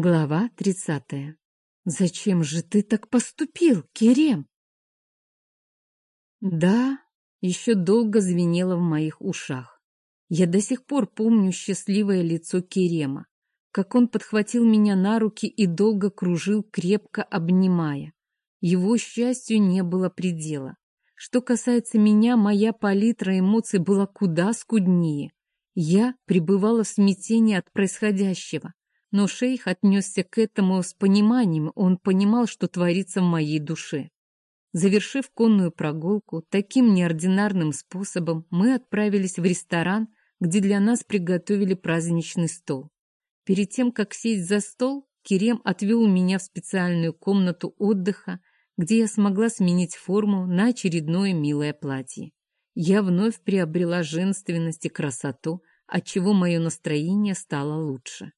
Глава тридцатая. «Зачем же ты так поступил, Керем?» Да, еще долго звенело в моих ушах. Я до сих пор помню счастливое лицо Керема, как он подхватил меня на руки и долго кружил, крепко обнимая. Его счастью не было предела. Что касается меня, моя палитра эмоций была куда скуднее. Я пребывала в смятении от происходящего. Но шейх отнесся к этому с пониманием, он понимал, что творится в моей душе. Завершив конную прогулку, таким неординарным способом мы отправились в ресторан, где для нас приготовили праздничный стол. Перед тем, как сесть за стол, Керем отвел меня в специальную комнату отдыха, где я смогла сменить форму на очередное милое платье. Я вновь приобрела женственность и красоту, отчего мое настроение стало лучше.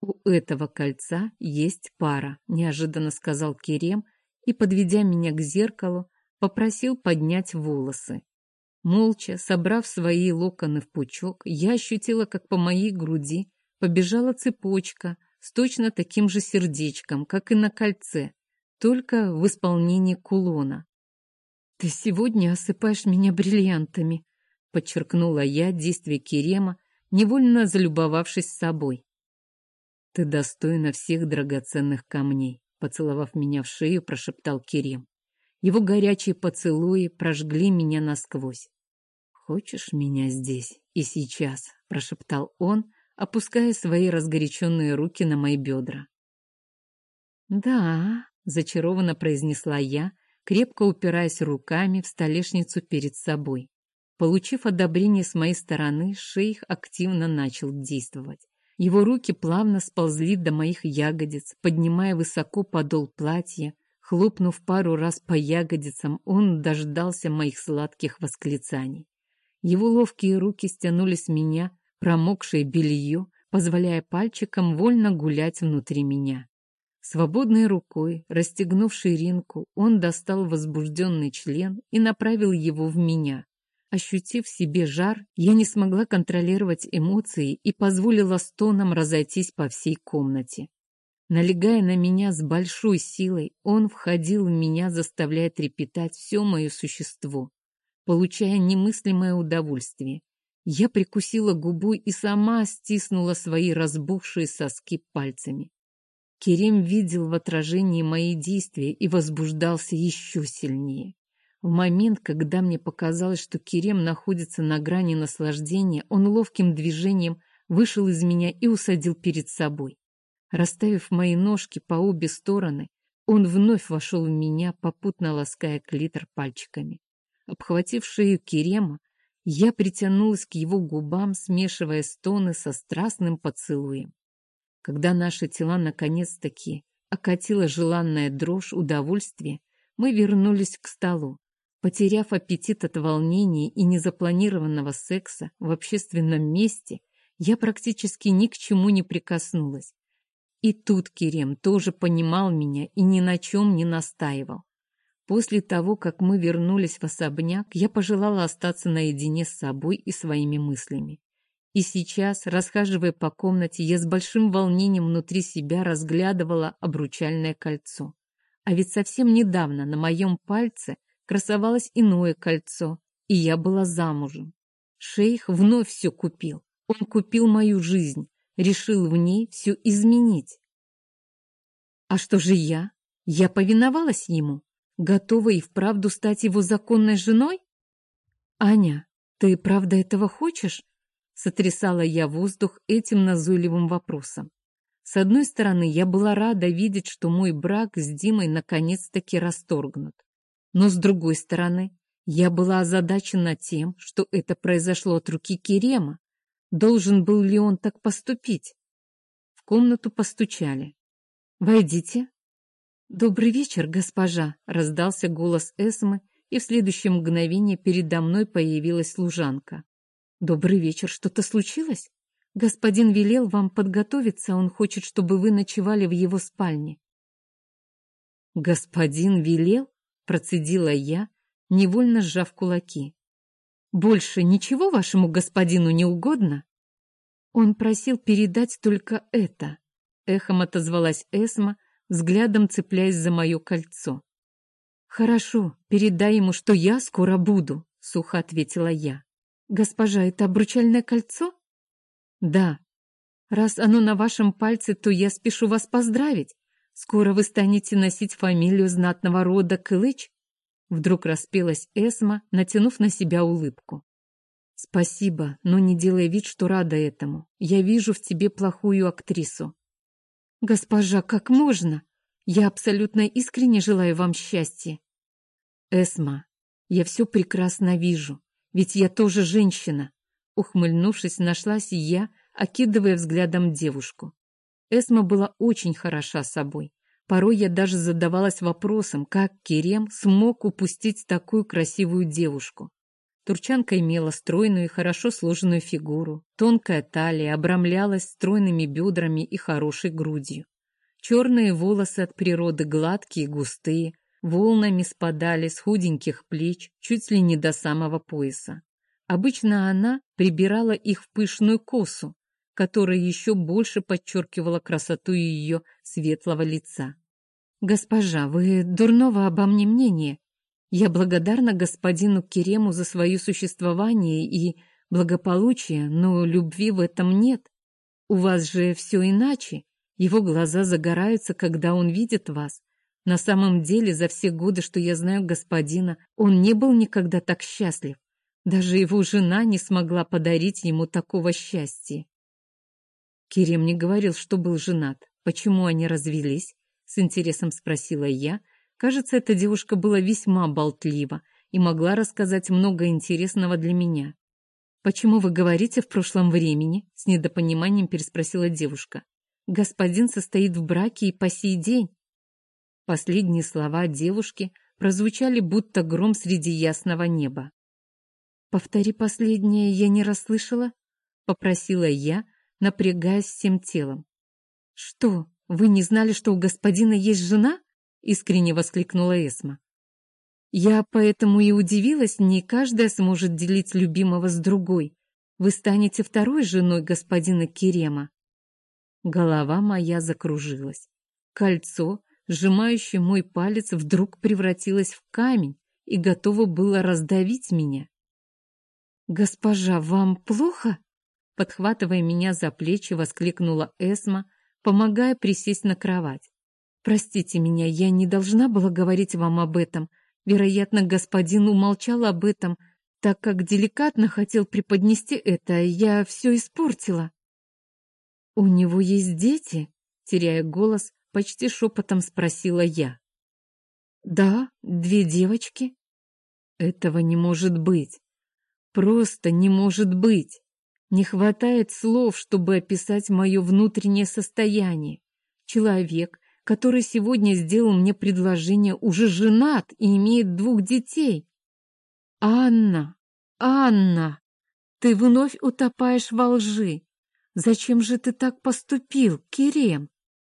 «У этого кольца есть пара», — неожиданно сказал Керем и, подведя меня к зеркалу, попросил поднять волосы. Молча, собрав свои локоны в пучок, я ощутила, как по моей груди побежала цепочка с точно таким же сердечком, как и на кольце, только в исполнении кулона. «Ты сегодня осыпаешь меня бриллиантами», — подчеркнула я действие Керема, невольно залюбовавшись собой. «Ты достойна всех драгоценных камней», — поцеловав меня в шею, прошептал Керем. Его горячие поцелуи прожгли меня насквозь. «Хочешь меня здесь и сейчас?» — прошептал он, опуская свои разгоряченные руки на мои бедра. «Да», — зачарованно произнесла я, крепко упираясь руками в столешницу перед собой. Получив одобрение с моей стороны, шейх активно начал действовать. Его руки плавно сползли до моих ягодиц, поднимая высоко подол платья. Хлопнув пару раз по ягодицам, он дождался моих сладких восклицаний. Его ловкие руки стянули с меня промокшее белье, позволяя пальчикам вольно гулять внутри меня. Свободной рукой, расстегнув ширинку, он достал возбужденный член и направил его в меня. Ощутив в себе жар, я не смогла контролировать эмоции и позволила стонам разойтись по всей комнате. Налегая на меня с большой силой, он входил в меня, заставляя трепетать все мое существо, получая немыслимое удовольствие. Я прикусила губу и сама стиснула свои разбухшие соски пальцами. Керем видел в отражении мои действия и возбуждался еще сильнее. В момент, когда мне показалось, что Керем находится на грани наслаждения, он ловким движением вышел из меня и усадил перед собой. Расставив мои ножки по обе стороны, он вновь вошел в меня, попутно лаская клитор пальчиками. Обхватив шею Керема, я притянулась к его губам, смешивая стоны со страстным поцелуем. Когда наши тела наконец-таки окатила желанная дрожь удовольствия, мы вернулись к столу. Потеряв аппетит от волнения и незапланированного секса в общественном месте, я практически ни к чему не прикоснулась. И тут Керем тоже понимал меня и ни на чем не настаивал. После того, как мы вернулись в особняк, я пожелала остаться наедине с собой и своими мыслями. И сейчас, расхаживая по комнате, я с большим волнением внутри себя разглядывала обручальное кольцо. А ведь совсем недавно на моем пальце красовалось иное кольцо, и я была замужем. Шейх вновь все купил. Он купил мою жизнь, решил в ней все изменить. А что же я? Я повиновалась ему, готова и вправду стать его законной женой? Аня, ты правда этого хочешь? Сотрясала я воздух этим назойливым вопросом. С одной стороны, я была рада видеть, что мой брак с Димой наконец-таки расторгнут. Но с другой стороны, я была озадачена тем, что это произошло от руки Керема. Должен был ли он так поступить? В комнату постучали. «Войдите». «Добрый вечер, госпожа», — раздался голос Эсмы, и в следующее мгновение передо мной появилась служанка. «Добрый вечер, что-то случилось? Господин велел вам подготовиться, он хочет, чтобы вы ночевали в его спальне». «Господин велел?» Процедила я, невольно сжав кулаки. «Больше ничего вашему господину не угодно?» Он просил передать только это. Эхом отозвалась Эсма, взглядом цепляясь за мое кольцо. «Хорошо, передай ему, что я скоро буду», — сухо ответила я. «Госпожа, это обручальное кольцо?» «Да. Раз оно на вашем пальце, то я спешу вас поздравить. Скоро вы станете носить фамилию знатного рода Кылыч?» Вдруг распелась Эсма, натянув на себя улыбку. «Спасибо, но не делай вид, что рада этому. Я вижу в тебе плохую актрису». «Госпожа, как можно? Я абсолютно искренне желаю вам счастья». «Эсма, я все прекрасно вижу, ведь я тоже женщина». Ухмыльнувшись, нашлась я, окидывая взглядом девушку. Эсма была очень хороша собой. Порой я даже задавалась вопросом, как Керем смог упустить такую красивую девушку. Турчанка имела стройную и хорошо сложенную фигуру, тонкая талия обрамлялась стройными бедрами и хорошей грудью. Черные волосы от природы гладкие и густые, волнами спадали с худеньких плеч чуть ли не до самого пояса. Обычно она прибирала их в пышную косу, которая еще больше подчеркивала красоту ее светлого лица. «Госпожа, вы дурного обо мне мнения. Я благодарна господину Керему за свое существование и благополучие, но любви в этом нет. У вас же все иначе. Его глаза загораются, когда он видит вас. На самом деле, за все годы, что я знаю господина, он не был никогда так счастлив. Даже его жена не смогла подарить ему такого счастья. Керем не говорил, что был женат. Почему они развелись? С интересом спросила я, Кажется, эта девушка была весьма болтлива и могла рассказать много интересного для меня. «Почему вы говорите в прошлом времени?» — с недопониманием переспросила девушка. «Господин состоит в браке и по сей день». Последние слова девушки прозвучали будто гром среди ясного неба. «Повтори последнее, я не расслышала», — попросила я, напрягаясь всем телом. «Что, вы не знали, что у господина есть жена?» — искренне воскликнула Эсма. «Я поэтому и удивилась, не каждая сможет делить любимого с другой. Вы станете второй женой господина Керема». Голова моя закружилась. Кольцо, сжимающее мой палец, вдруг превратилось в камень и готово было раздавить меня. «Госпожа, вам плохо?» Подхватывая меня за плечи, воскликнула Эсма, помогая присесть на кровать. Простите меня, я не должна была говорить вам об этом. Вероятно, господин умолчал об этом, так как деликатно хотел преподнести это, а я все испортила. У него есть дети? Теряя голос, почти шепотом спросила я. Да, две девочки. Этого не может быть. Просто не может быть. Не хватает слов, чтобы описать мое внутреннее состояние. Человек, который сегодня сделал мне предложение, уже женат и имеет двух детей. Анна, Анна, ты вновь утопаешь во лжи. Зачем же ты так поступил, Кирем?